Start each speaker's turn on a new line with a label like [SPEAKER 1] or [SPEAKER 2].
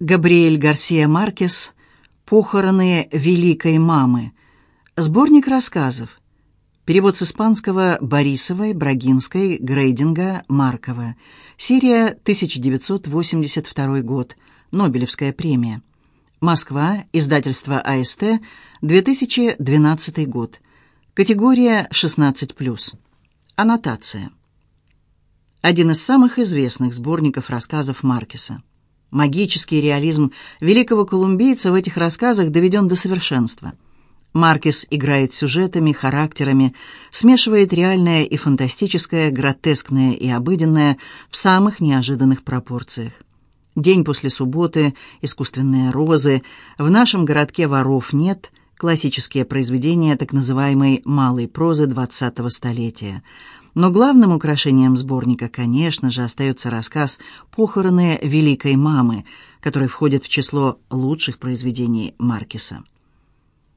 [SPEAKER 1] Габриэль Гарсия Маркес «Похороны великой мамы». Сборник рассказов. Перевод с испанского Борисовой, Брагинской, Грейдинга, Маркова. Серия 1982 год. Нобелевская премия. Москва. Издательство АСТ. 2012 год. Категория 16+. Аннотация. Один из самых известных сборников рассказов Маркеса. Магический реализм великого колумбийца в этих рассказах доведен до совершенства. Маркес играет сюжетами, характерами, смешивает реальное и фантастическое, гротескное и обыденное в самых неожиданных пропорциях. День после субботы, искусственные розы, в нашем городке воров нет, классические произведения так называемой «малой прозы» 20-го столетия – но главным украшением сборника, конечно же, остается рассказ «Похороны великой мамы», который входит в число лучших произведений Маркеса.